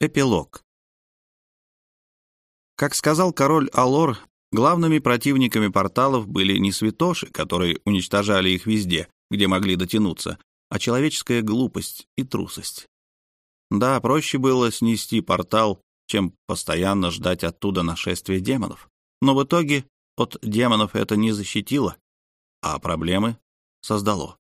Эпилог. Как сказал король Алор, главными противниками порталов были не святоши, которые уничтожали их везде, где могли дотянуться, а человеческая глупость и трусость. Да, проще было снести портал, чем постоянно ждать оттуда нашествия демонов. Но в итоге от демонов это не защитило, а проблемы создало.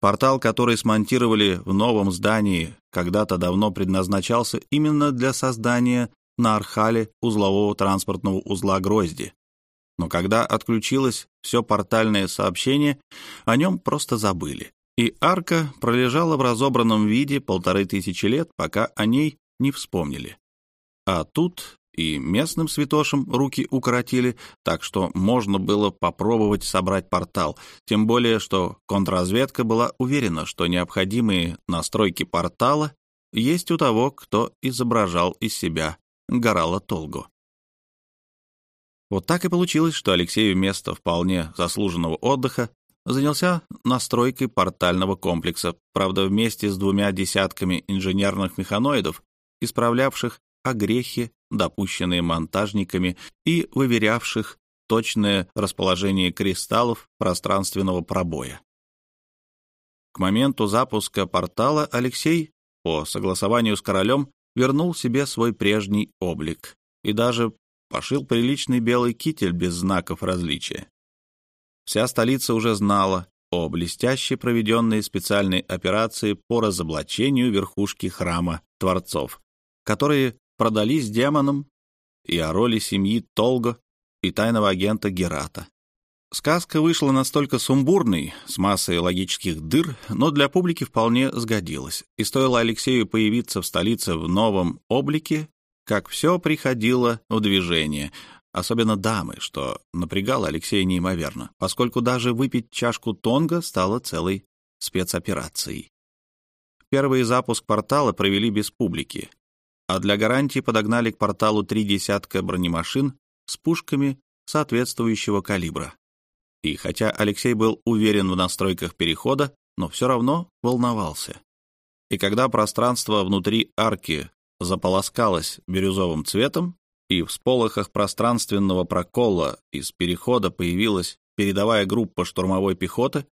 Портал, который смонтировали в новом здании, когда-то давно предназначался именно для создания на Архале узлового транспортного узла Грозди. Но когда отключилось все портальное сообщение, о нем просто забыли. И арка пролежала в разобранном виде полторы тысячи лет, пока о ней не вспомнили. А тут и местным святошам руки укоротили, так что можно было попробовать собрать портал, тем более, что контрразведка была уверена, что необходимые настройки портала есть у того, кто изображал из себя Горала Толго. Вот так и получилось, что Алексей вместо вполне заслуженного отдыха занялся настройкой портального комплекса, правда, вместе с двумя десятками инженерных механоидов, исправлявших огрехи, допущенные монтажниками, и выверявших точное расположение кристаллов пространственного пробоя. К моменту запуска портала Алексей, по согласованию с королем, вернул себе свой прежний облик и даже пошил приличный белый китель без знаков различия. Вся столица уже знала о блестяще проведенной специальной операции по разоблачению верхушки храма Творцов, которые продались демонам, и о роли семьи Толго и тайного агента Герата. Сказка вышла настолько сумбурной, с массой логических дыр, но для публики вполне сгодилась. И стоило Алексею появиться в столице в новом облике, как все приходило в движение, особенно дамы, что напрягало Алексея неимоверно, поскольку даже выпить чашку тонга стало целой спецоперацией. Первый запуск портала провели без публики, а для гарантии подогнали к порталу три десятка бронемашин с пушками соответствующего калибра. И хотя Алексей был уверен в настройках перехода, но все равно волновался. И когда пространство внутри арки заполоскалось бирюзовым цветом, и в сполохах пространственного прокола из перехода появилась передовая группа штурмовой пехоты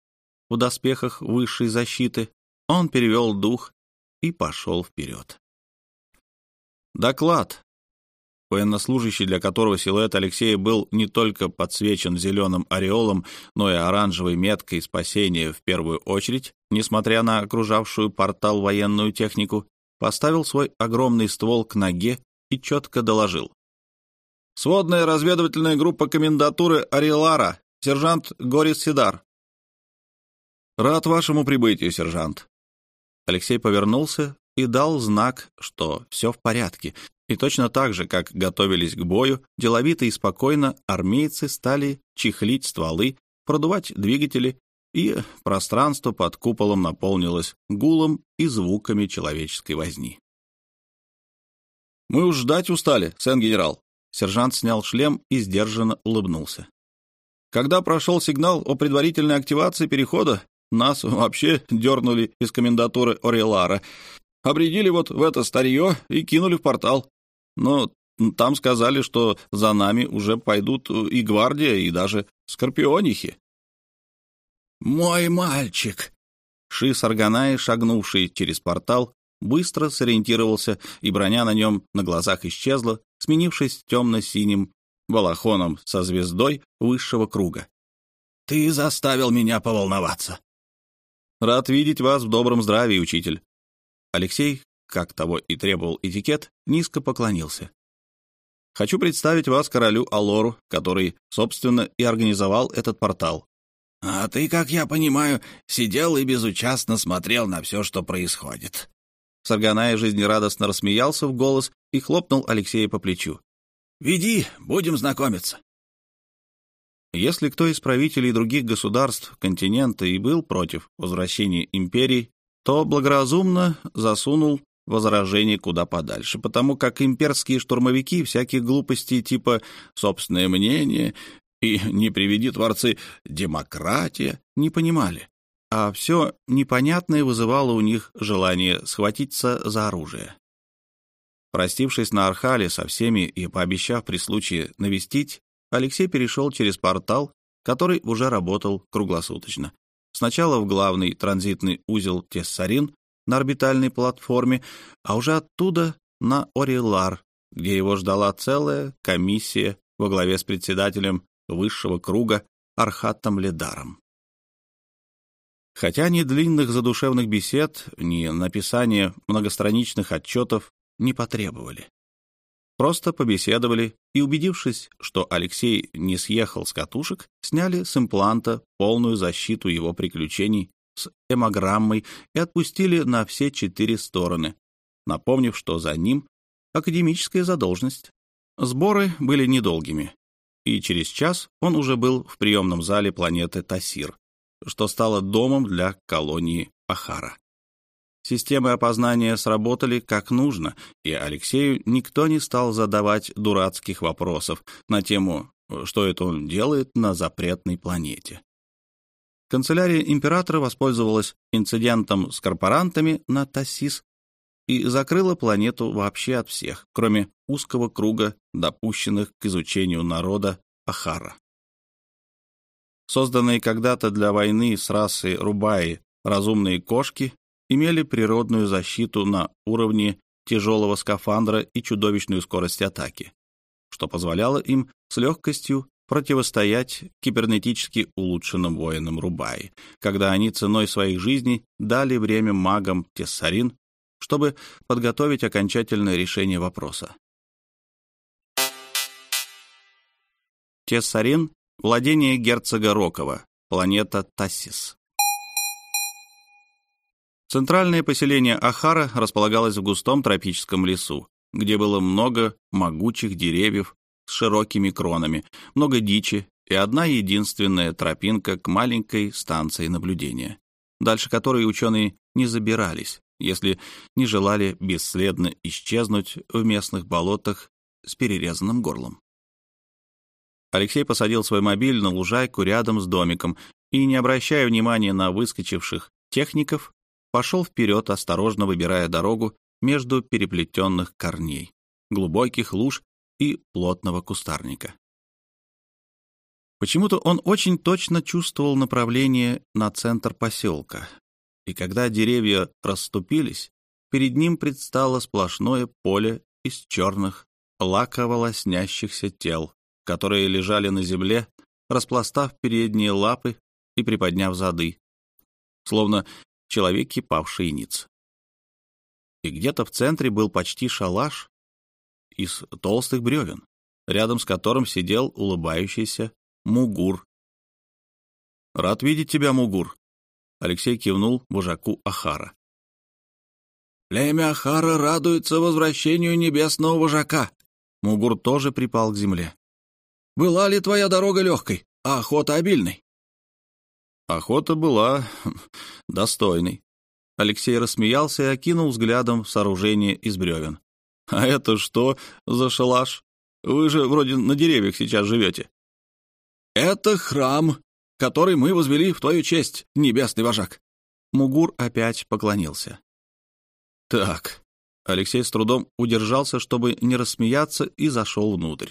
в доспехах высшей защиты, он перевел дух и пошел вперед. Доклад. Военнослужащий, для которого силуэт Алексея был не только подсвечен зеленым ореолом, но и оранжевой меткой спасения в первую очередь, несмотря на окружавшую портал военную технику, поставил свой огромный ствол к ноге и четко доложил. «Сводная разведывательная группа комендатуры Арилара, сержант Горис Сидар». «Рад вашему прибытию, сержант». Алексей повернулся и дал знак, что все в порядке. И точно так же, как готовились к бою, деловито и спокойно армейцы стали чехлить стволы, продувать двигатели, и пространство под куполом наполнилось гулом и звуками человеческой возни. «Мы уж ждать устали, сен-генерал». Сержант снял шлем и сдержанно улыбнулся. Когда прошел сигнал о предварительной активации перехода, нас вообще дернули из комендатуры Орелара, Обредили вот в это старье и кинули в портал. Но там сказали, что за нами уже пойдут и гвардия, и даже скорпионихи. «Мой мальчик!» Ши Сарганаи, шагнувший через портал, быстро сориентировался, и броня на нем на глазах исчезла, сменившись темно-синим балахоном со звездой высшего круга. «Ты заставил меня поволноваться». «Рад видеть вас в добром здравии, учитель», Алексей, как того и требовал этикет, низко поклонился. «Хочу представить вас королю Алору, который, собственно, и организовал этот портал». «А ты, как я понимаю, сидел и безучастно смотрел на все, что происходит». Сарганая жизнерадостно рассмеялся в голос и хлопнул Алексея по плечу. «Веди, будем знакомиться». Если кто из правителей других государств континента и был против возвращения империи то благоразумно засунул возражение куда подальше, потому как имперские штурмовики всяких глупостей типа «собственное мнение» и «не приведи творцы демократия» не понимали, а все непонятное вызывало у них желание схватиться за оружие. Простившись на Архале со всеми и пообещав при случае навестить, Алексей перешел через портал, который уже работал круглосуточно. Сначала в главный транзитный узел Тессарин на орбитальной платформе, а уже оттуда на Орилар, где его ждала целая комиссия во главе с председателем высшего круга Архатом Ледаром. Хотя ни длинных задушевных бесед, ни написания многостраничных отчетов не потребовали. Просто побеседовали и, убедившись, что Алексей не съехал с катушек, сняли с импланта полную защиту его приключений с эмограммой и отпустили на все четыре стороны, напомнив, что за ним академическая задолженность. Сборы были недолгими, и через час он уже был в приемном зале планеты Тасир, что стало домом для колонии Ахара. Системы опознания сработали как нужно, и Алексею никто не стал задавать дурацких вопросов на тему, что это он делает на запретной планете. Канцелярия императора воспользовалась инцидентом с корпорантами на Тассис и закрыла планету вообще от всех, кроме узкого круга допущенных к изучению народа Ахара. Созданные когда-то для войны с расой Рубаи разумные кошки имели природную защиту на уровне тяжелого скафандра и чудовищную скорость атаки, что позволяло им с легкостью противостоять кибернетически улучшенным воинам Рубаи, когда они ценой своих жизней дали время магам Тессарин, чтобы подготовить окончательное решение вопроса. Тессарин — владение герцога Рокова, планета Тассис. Центральное поселение Ахара располагалось в густом тропическом лесу, где было много могучих деревьев с широкими кронами, много дичи и одна единственная тропинка к маленькой станции наблюдения, дальше которой ученые не забирались, если не желали бесследно исчезнуть в местных болотах с перерезанным горлом. Алексей посадил свой мобиль на лужайку рядом с домиком и, не обращая внимания на выскочивших техников, пошел вперед, осторожно выбирая дорогу между переплетенных корней, глубоких луж и плотного кустарника. Почему-то он очень точно чувствовал направление на центр поселка, и когда деревья расступились, перед ним предстало сплошное поле из черных, лаково лоснящихся тел, которые лежали на земле, распластав передние лапы и приподняв зады, словно человеки павшие ниц. И где-то в центре был почти шалаш из толстых бревен, рядом с которым сидел улыбающийся Мугур. «Рад видеть тебя, Мугур», — Алексей кивнул вожаку Ахара. «Племя Ахара радуется возвращению небесного вожака». Мугур тоже припал к земле. «Была ли твоя дорога легкой, а охота обильной?» Охота была достойной. Алексей рассмеялся и окинул взглядом сооружение из бревен. «А это что за шалаш? Вы же вроде на деревьях сейчас живете». «Это храм, который мы возвели в твою честь, небесный вожак». Мугур опять поклонился. «Так». Алексей с трудом удержался, чтобы не рассмеяться, и зашел внутрь.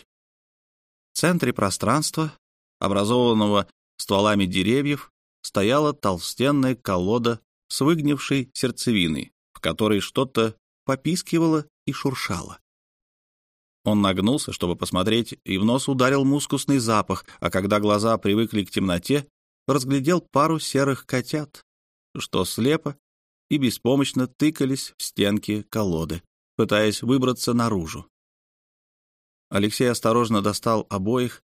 В центре пространства, образованного стволами деревьев, стояла толстенная колода с выгнившей сердцевиной, в которой что-то попискивало и шуршало. Он нагнулся, чтобы посмотреть, и в нос ударил мускусный запах, а когда глаза привыкли к темноте, разглядел пару серых котят, что слепо и беспомощно тыкались в стенки колоды, пытаясь выбраться наружу. Алексей осторожно достал обоих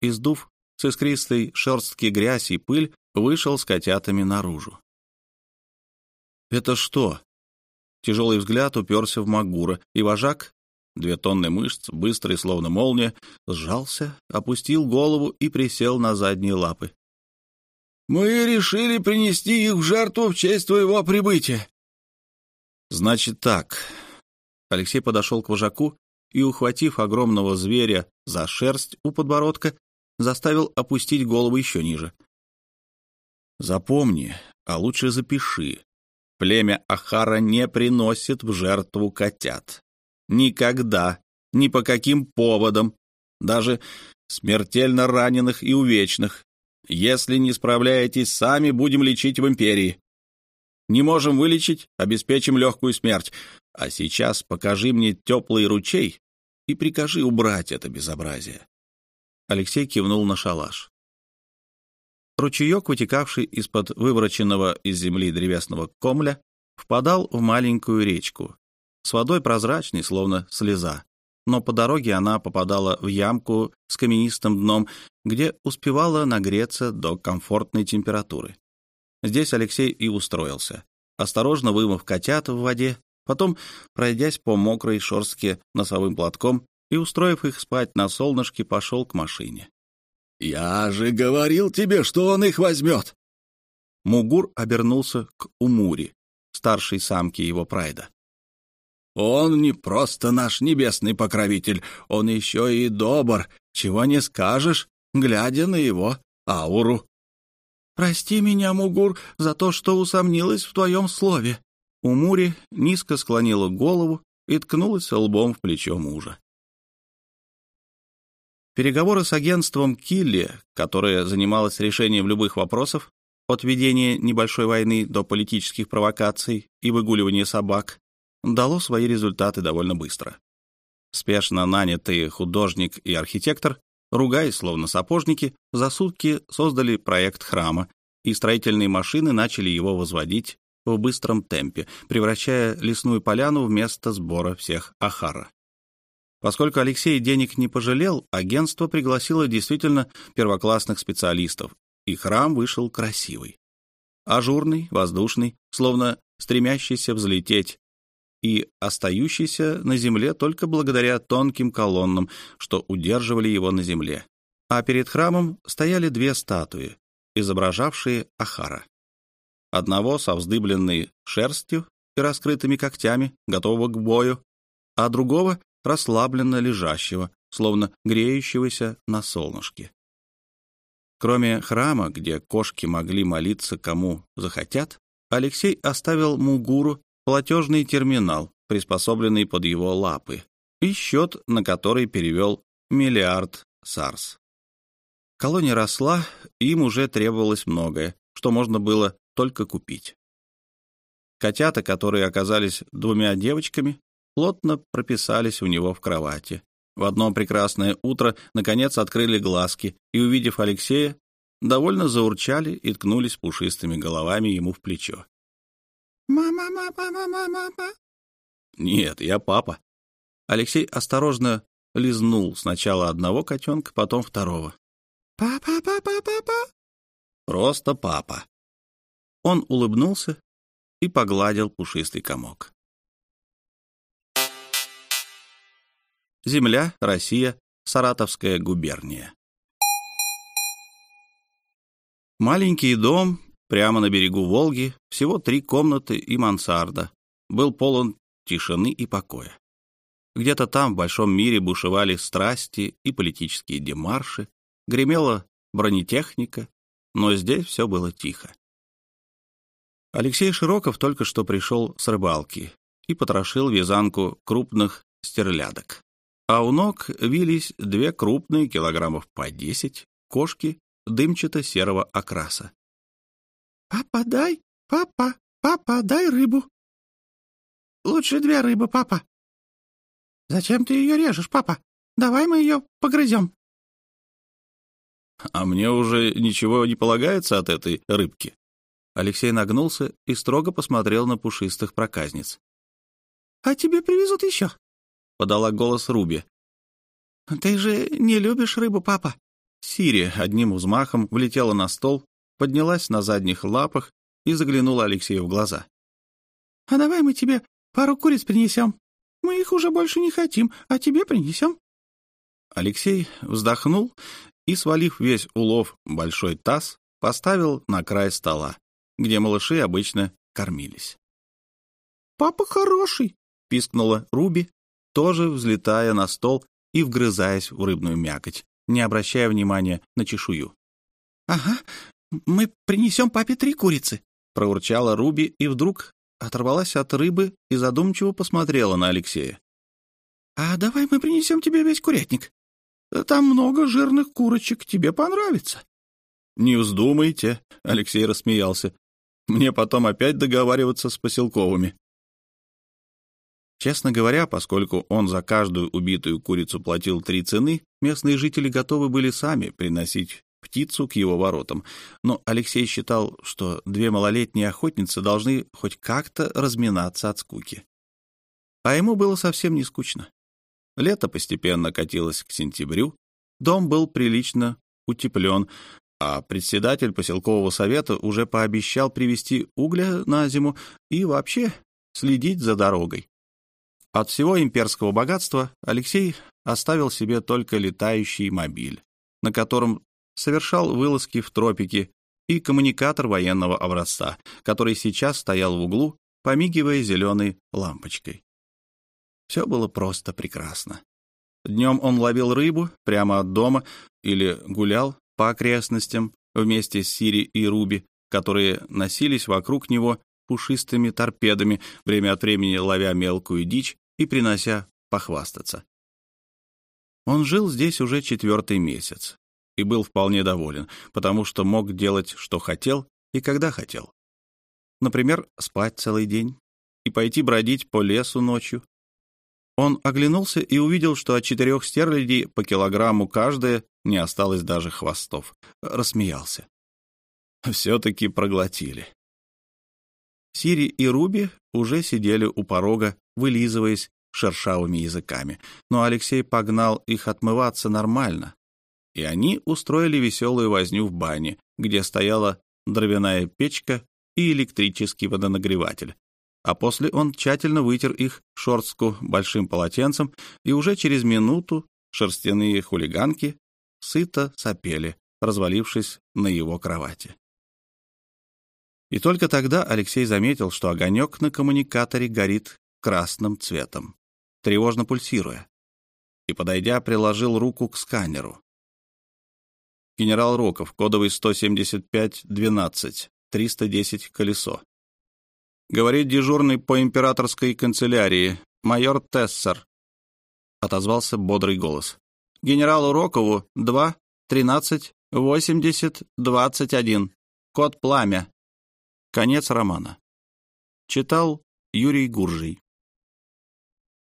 и, сдув с искристой шерстки грязь и пыль, вышел с котятами наружу. «Это что?» Тяжелый взгляд уперся в Магура, и вожак, две тонны мышц, быстрый, словно молния, сжался, опустил голову и присел на задние лапы. «Мы решили принести их в жертву в честь твоего прибытия». «Значит так». Алексей подошел к вожаку и, ухватив огромного зверя за шерсть у подбородка, заставил опустить голову еще ниже. Запомни, а лучше запиши. Племя Ахара не приносит в жертву котят. Никогда, ни по каким поводам, даже смертельно раненых и увечных. Если не справляетесь сами, будем лечить в империи. Не можем вылечить, обеспечим легкую смерть. А сейчас покажи мне теплый ручей и прикажи убрать это безобразие. Алексей кивнул на шалаш. Ручеек, вытекавший из-под вывороченного из земли древесного комля, впадал в маленькую речку. С водой прозрачной, словно слеза. Но по дороге она попадала в ямку с каменистым дном, где успевала нагреться до комфортной температуры. Здесь Алексей и устроился, осторожно вымыв котят в воде, потом, пройдясь по мокрой шорстке носовым платком и, устроив их спать на солнышке, пошел к машине. «Я же говорил тебе, что он их возьмет!» Мугур обернулся к Умури, старшей самке его прайда. «Он не просто наш небесный покровитель, он еще и добр, чего не скажешь, глядя на его ауру». «Прости меня, Мугур, за то, что усомнилась в твоем слове». Умури низко склонила голову и ткнулась лбом в плечо мужа. Переговоры с агентством Килли, которое занималось решением любых вопросов, от ведения небольшой войны до политических провокаций и выгуливания собак, дало свои результаты довольно быстро. Спешно нанятые художник и архитектор, ругаясь словно сапожники, за сутки создали проект храма, и строительные машины начали его возводить в быстром темпе, превращая лесную поляну в место сбора всех ахара. Поскольку Алексей денег не пожалел, агентство пригласило действительно первоклассных специалистов, и храм вышел красивый. Ажурный, воздушный, словно стремящийся взлететь, и остающийся на земле только благодаря тонким колоннам, что удерживали его на земле. А перед храмом стояли две статуи, изображавшие Ахара. Одного со вздыбленной шерстью и раскрытыми когтями, готового к бою, а другого расслабленно лежащего, словно греющегося на солнышке. Кроме храма, где кошки могли молиться кому захотят, Алексей оставил Мугуру платежный терминал, приспособленный под его лапы, и счет, на который перевел миллиард сарс. Колония росла, им уже требовалось многое, что можно было только купить. Котята, которые оказались двумя девочками, плотно прописались у него в кровати. В одно прекрасное утро, наконец, открыли глазки и, увидев Алексея, довольно заурчали и ткнулись пушистыми головами ему в плечо. «Мама, мама, мама, мама!» «Нет, я папа». Алексей осторожно лизнул сначала одного котенка, потом второго. «Папа, папа, папа!» «Просто папа». Он улыбнулся и погладил пушистый комок. Земля, Россия, Саратовская губерния. Маленький дом прямо на берегу Волги, всего три комнаты и мансарда, был полон тишины и покоя. Где-то там, в большом мире, бушевали страсти и политические демарши, гремела бронетехника, но здесь все было тихо. Алексей Широков только что пришел с рыбалки и потрошил вязанку крупных стерлядок а у ног вились две крупные, килограммов по десять, кошки дымчато-серого окраса. «Папа, дай! Папа! Папа, дай рыбу!» «Лучше две рыбы, папа!» «Зачем ты ее режешь, папа? Давай мы ее погрызем!» «А мне уже ничего не полагается от этой рыбки?» Алексей нагнулся и строго посмотрел на пушистых проказниц. «А тебе привезут еще?» — подала голос Руби. «Ты же не любишь рыбу, папа?» Сири одним взмахом влетела на стол, поднялась на задних лапах и заглянула Алексею в глаза. «А давай мы тебе пару куриц принесем. Мы их уже больше не хотим, а тебе принесем». Алексей вздохнул и, свалив весь улов большой таз, поставил на край стола, где малыши обычно кормились. «Папа хороший!» — пискнула Руби, тоже взлетая на стол и вгрызаясь в рыбную мякоть, не обращая внимания на чешую. «Ага, мы принесем папе три курицы», — проурчала Руби и вдруг оторвалась от рыбы и задумчиво посмотрела на Алексея. «А давай мы принесем тебе весь курятник. Там много жирных курочек, тебе понравится». «Не вздумайте», — Алексей рассмеялся. «Мне потом опять договариваться с поселковыми». Честно говоря, поскольку он за каждую убитую курицу платил три цены, местные жители готовы были сами приносить птицу к его воротам. Но Алексей считал, что две малолетние охотницы должны хоть как-то разминаться от скуки. А ему было совсем не скучно. Лето постепенно катилось к сентябрю, дом был прилично утеплен, а председатель поселкового совета уже пообещал привезти угля на зиму и вообще следить за дорогой. От всего имперского богатства Алексей оставил себе только летающий мобиль, на котором совершал вылазки в тропики, и коммуникатор военного образца, который сейчас стоял в углу, помигивая зеленой лампочкой. Все было просто прекрасно. Днем он ловил рыбу прямо от дома или гулял по окрестностям вместе с Сири и Руби, которые носились вокруг него пушистыми торпедами, время от времени ловя мелкую дичь и принося похвастаться. Он жил здесь уже четвертый месяц и был вполне доволен, потому что мог делать, что хотел и когда хотел. Например, спать целый день и пойти бродить по лесу ночью. Он оглянулся и увидел, что от четырех стерлядей по килограмму каждая не осталось даже хвостов. Рассмеялся. Все-таки проглотили. Сири и Руби уже сидели у порога, вылизываясь шершавыми языками, но Алексей погнал их отмываться нормально, и они устроили веселую возню в бане, где стояла дровяная печка и электрический водонагреватель. А после он тщательно вытер их шорстку большим полотенцем, и уже через минуту шерстяные хулиганки сыто сопели, развалившись на его кровати. И только тогда Алексей заметил, что огонек на коммуникаторе горит красным цветом, тревожно пульсируя, и, подойдя, приложил руку к сканеру. Генерал Роков, кодовый 175-12, 310 колесо. Говорит дежурный по императорской канцелярии, майор Тессер. Отозвался бодрый голос. Генералу Рокову 2, 13, 80, 21. Код пламя. Конец романа. Читал Юрий Гуржий.